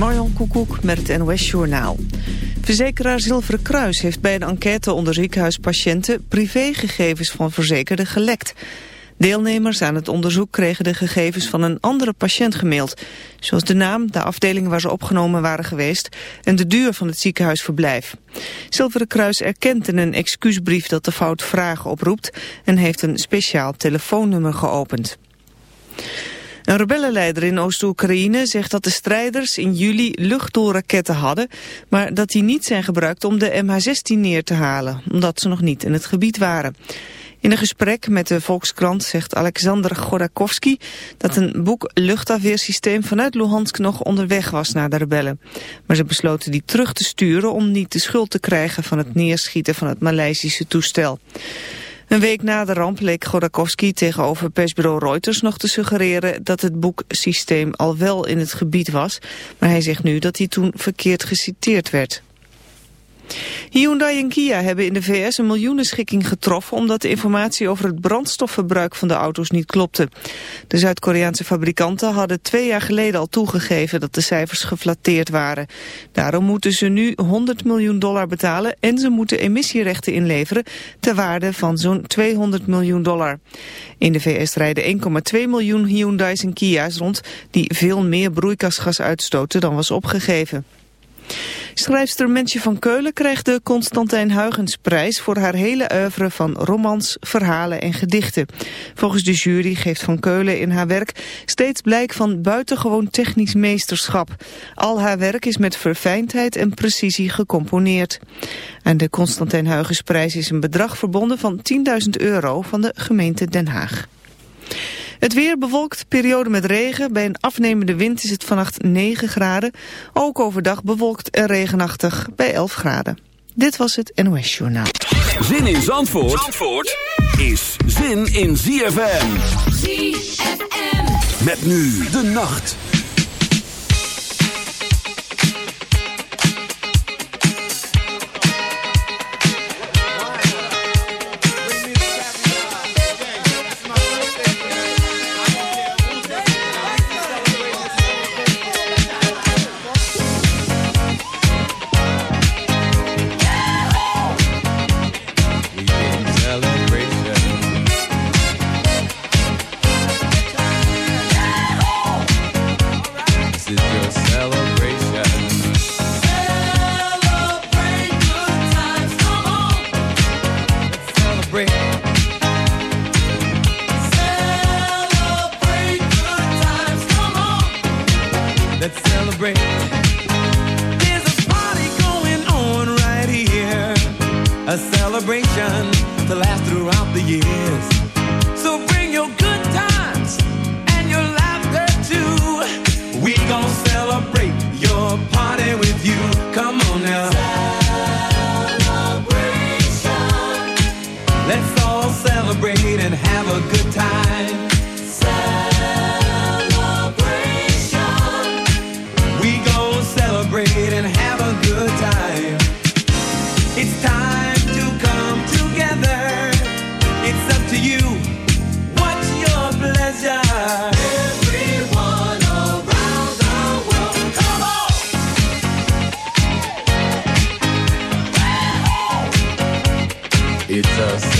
Marjan Koekoek met het NOS-journaal. Verzekeraar Zilveren Kruis heeft bij een enquête onder ziekenhuispatiënten... privégegevens van verzekerden gelekt. Deelnemers aan het onderzoek kregen de gegevens van een andere patiënt gemaild. Zoals de naam, de afdeling waar ze opgenomen waren geweest... en de duur van het ziekenhuisverblijf. Zilveren Kruis erkent in een excuusbrief dat de fout vragen oproept... en heeft een speciaal telefoonnummer geopend. Een rebellenleider in Oost-Oekraïne zegt dat de strijders in juli luchtdoelraketten hadden, maar dat die niet zijn gebruikt om de MH17 neer te halen, omdat ze nog niet in het gebied waren. In een gesprek met de Volkskrant zegt Alexander Gorakovsky dat een boek luchtafweersysteem vanuit Luhansk nog onderweg was naar de rebellen. Maar ze besloten die terug te sturen om niet de schuld te krijgen van het neerschieten van het Maleisische toestel. Een week na de ramp leek Godakowski tegenover persbureau Reuters nog te suggereren dat het boeksysteem al wel in het gebied was, maar hij zegt nu dat hij toen verkeerd geciteerd werd. Hyundai en Kia hebben in de VS een miljoenenschikking getroffen omdat de informatie over het brandstofverbruik van de auto's niet klopte. De Zuid-Koreaanse fabrikanten hadden twee jaar geleden al toegegeven dat de cijfers geflatteerd waren. Daarom moeten ze nu 100 miljoen dollar betalen en ze moeten emissierechten inleveren ter waarde van zo'n 200 miljoen dollar. In de VS rijden 1,2 miljoen Hyundai's en Kia's rond die veel meer broeikasgas uitstoten dan was opgegeven. Schrijfster Mensje van Keulen krijgt de Constantijn Huygensprijs voor haar hele oeuvre van romans, verhalen en gedichten. Volgens de jury geeft Van Keulen in haar werk steeds blijk van buitengewoon technisch meesterschap. Al haar werk is met verfijndheid en precisie gecomponeerd. Aan de Constantijn Huygensprijs is een bedrag verbonden van 10.000 euro van de gemeente Den Haag. Het weer bewolkt, periode met regen. Bij een afnemende wind is het vannacht 9 graden. Ook overdag bewolkt en regenachtig bij 11 graden. Dit was het NOS Journaal. Zin in Zandvoort, Zandvoort is zin in ZFM. ZFM. Met nu de nacht.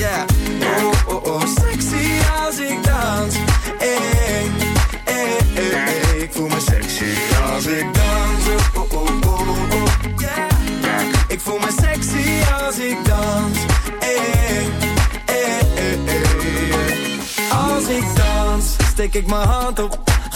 yeah. Oh, oh, oh, sexy als ik dans. Eh, eh, eh, eh. Ik voel me sexy als ik dans. Oh, oh, oh, oh, yeah. Ik voel me sexy als ik dans. Eh, eh, eh, eh. Als ik dans, steek ik mijn hand op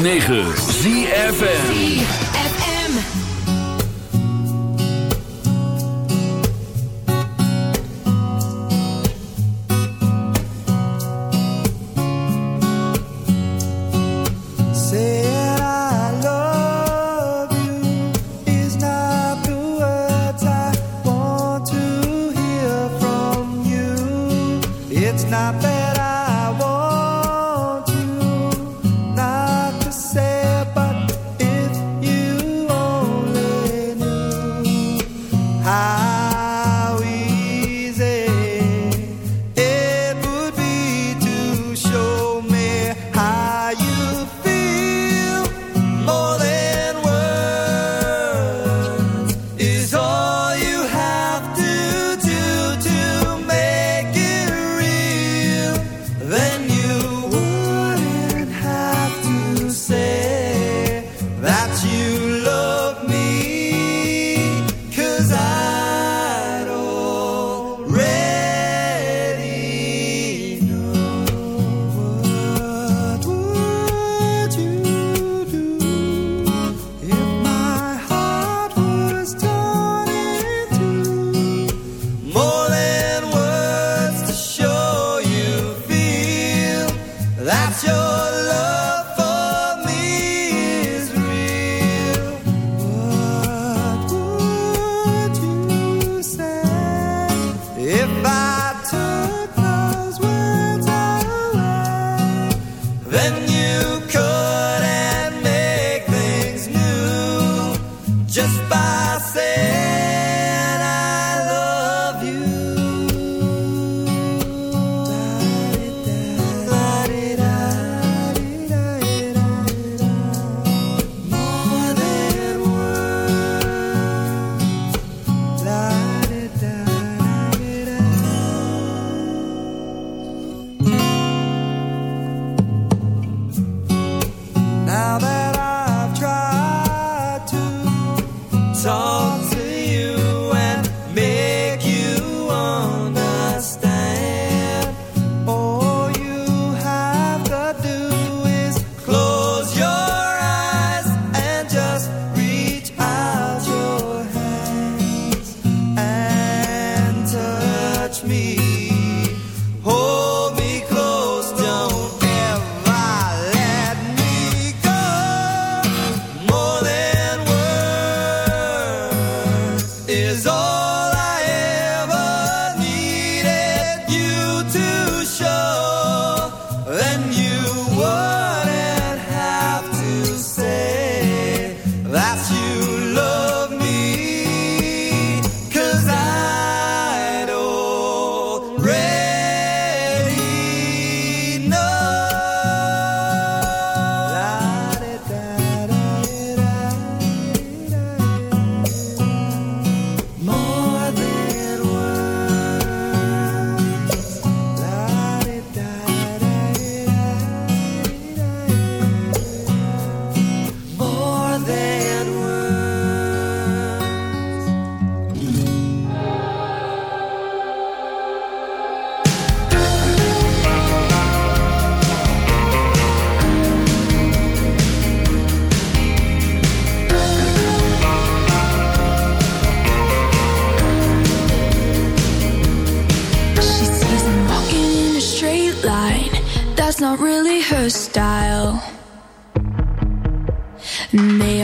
106.9 ZFM.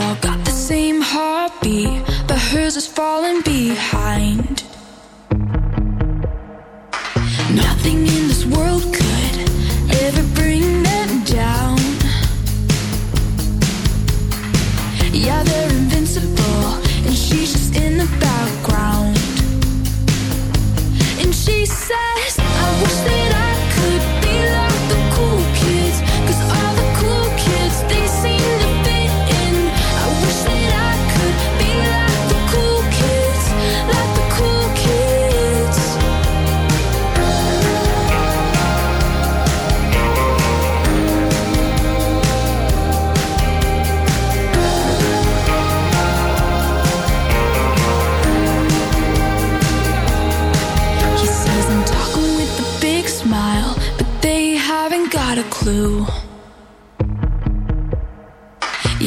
all got the same heartbeat, but hers is falling beat.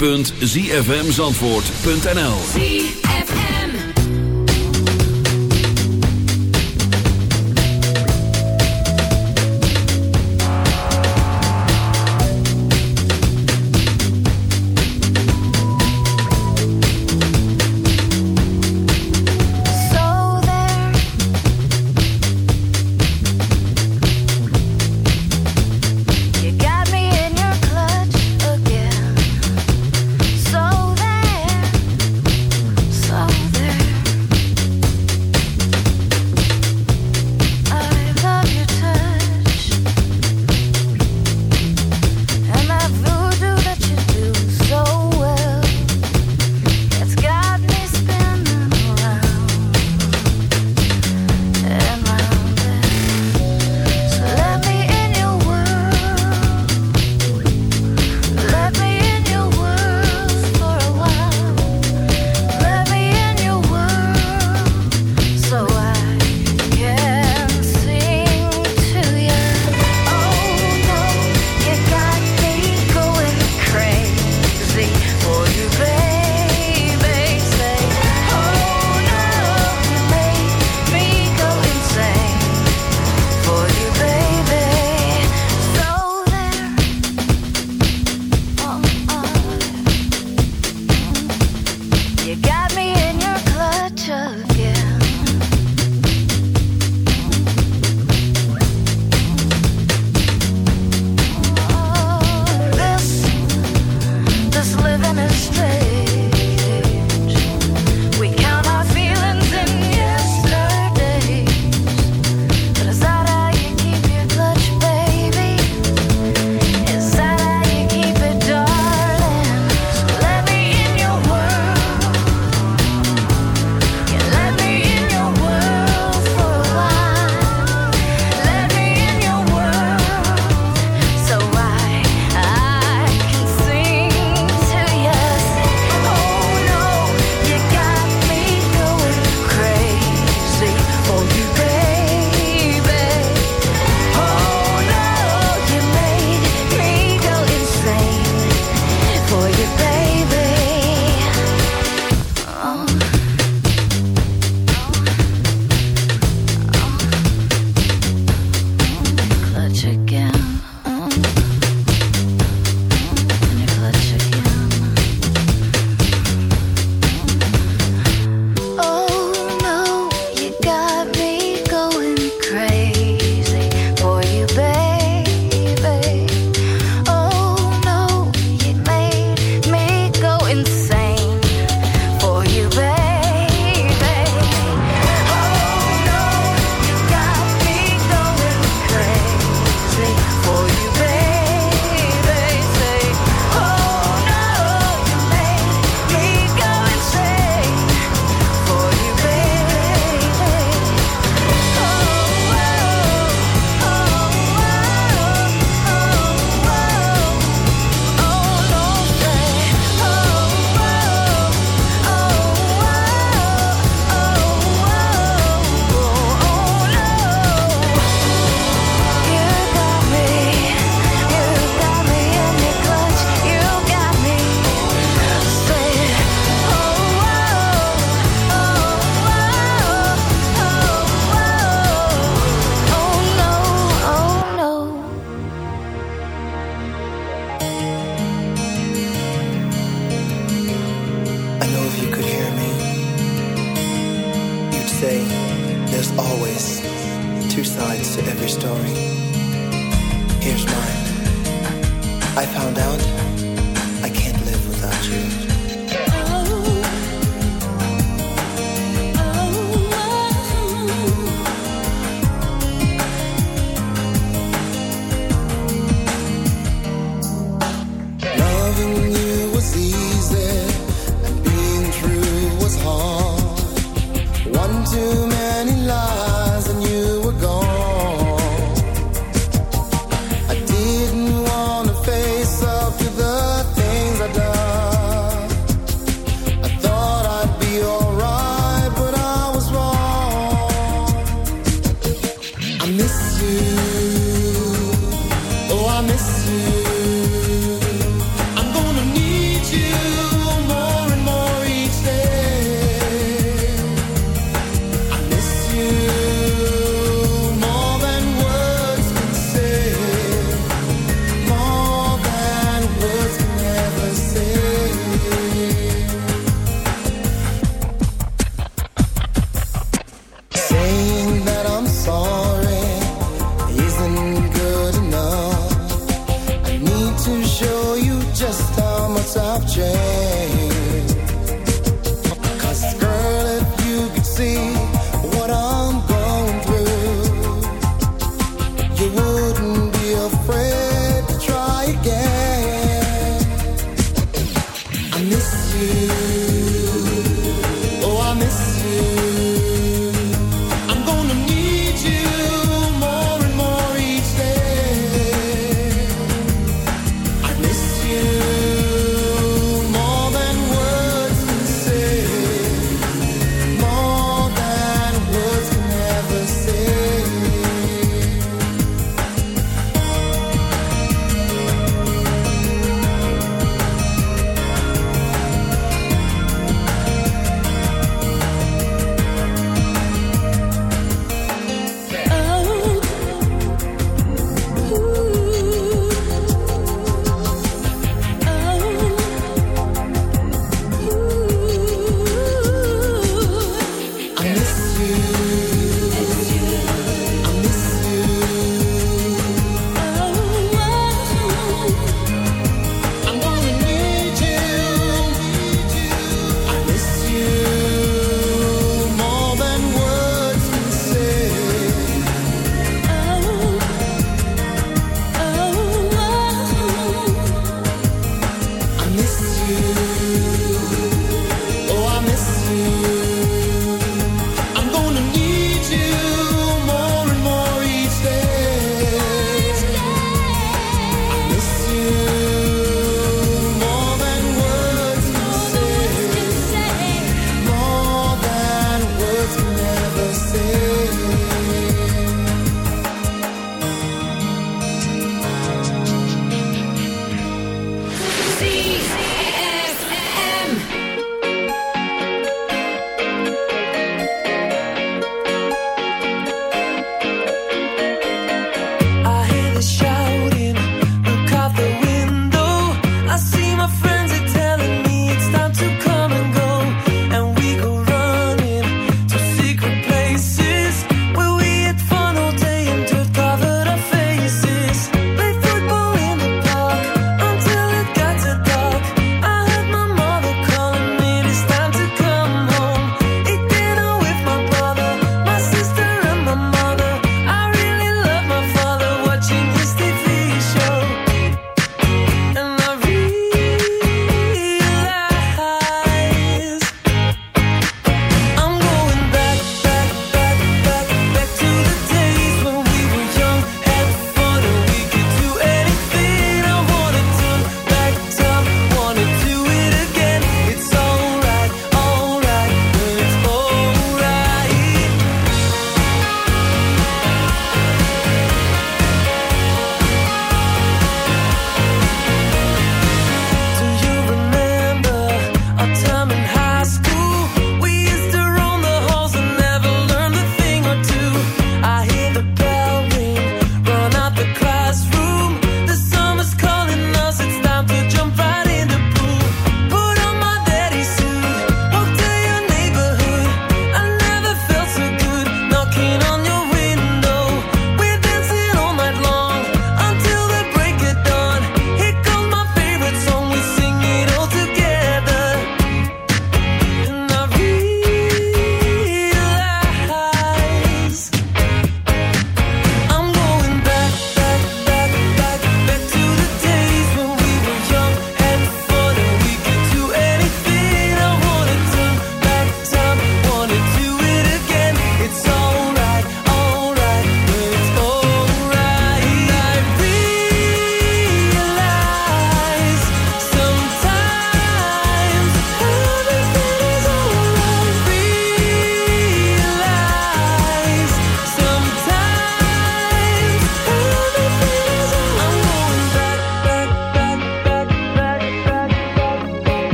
www.zfmzandvoort.nl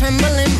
trembling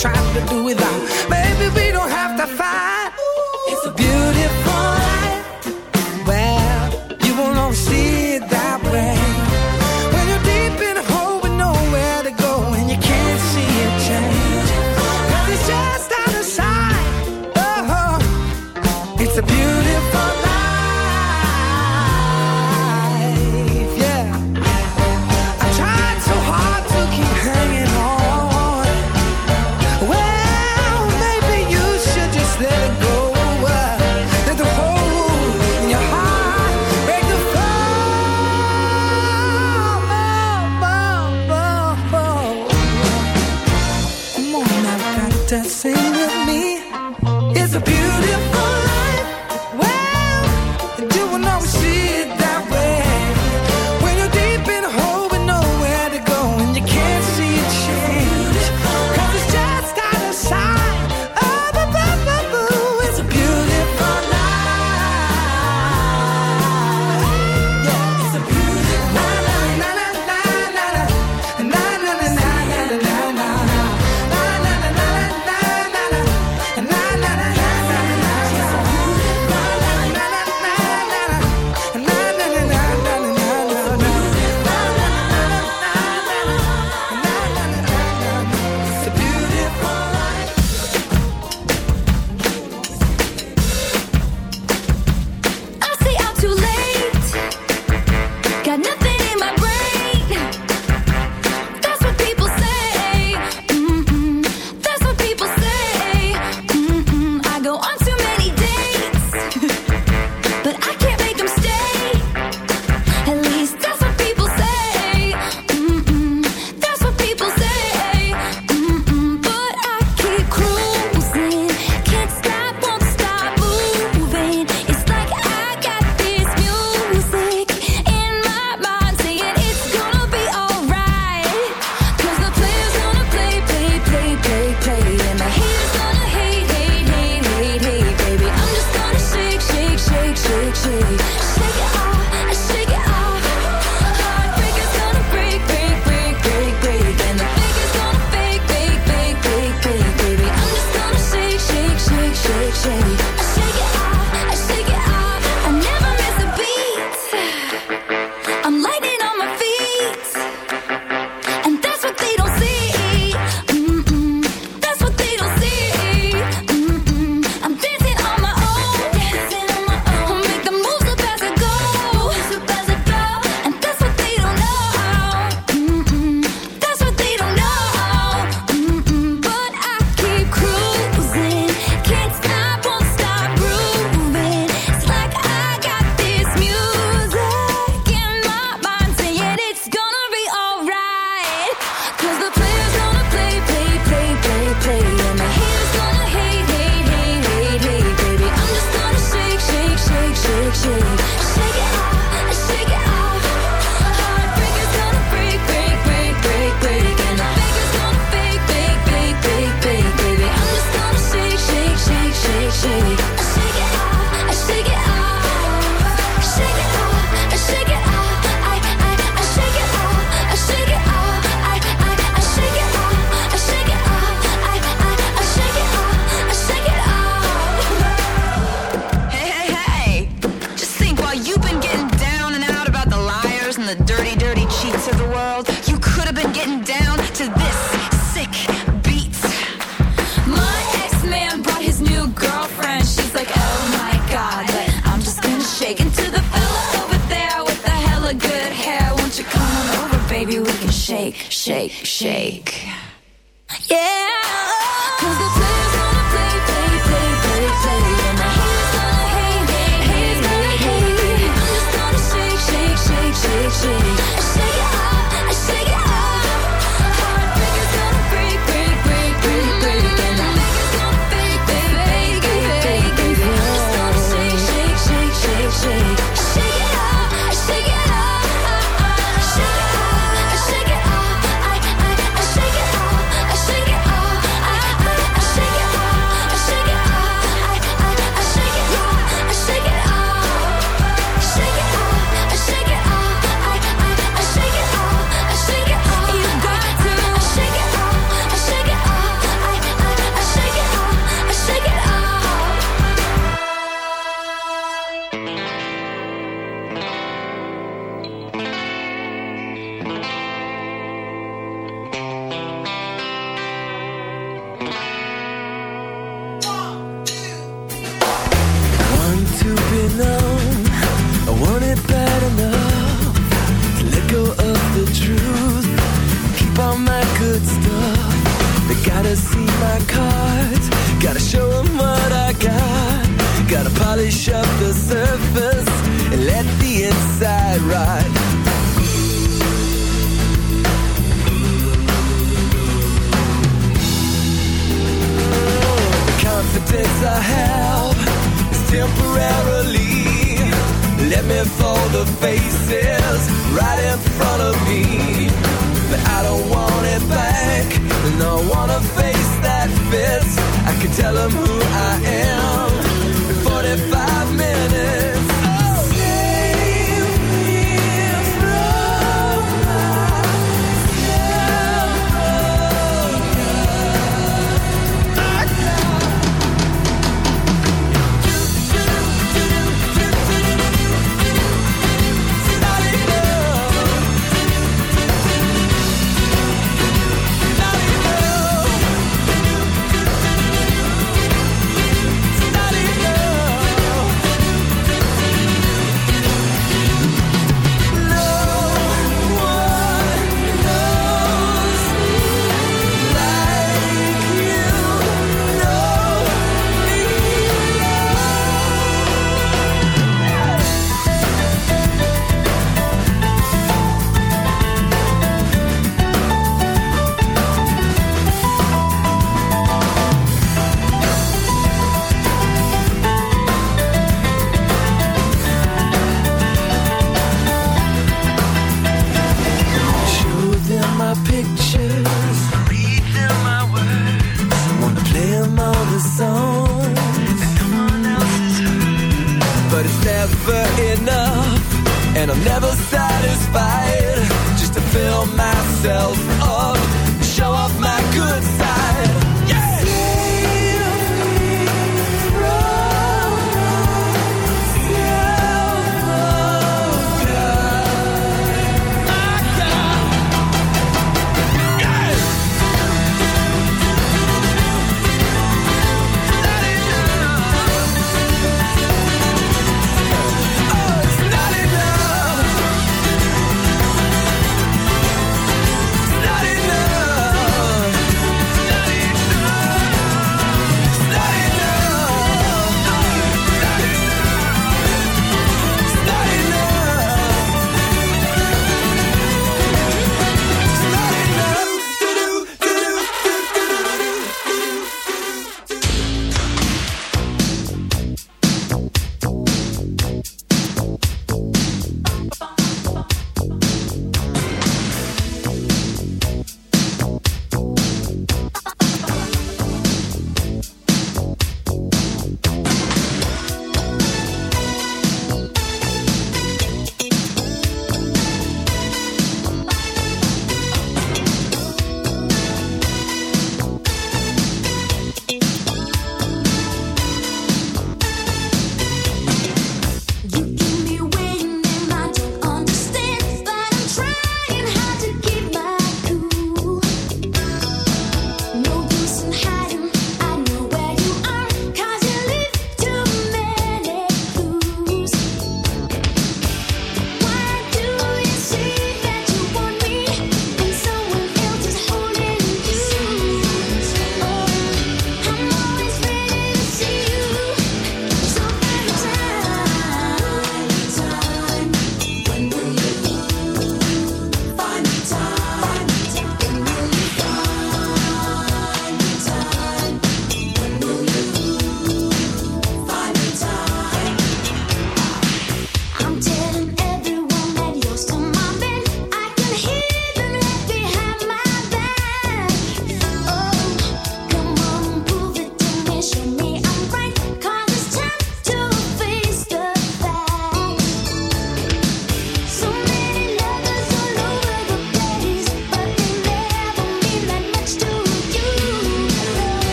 trying to do it sing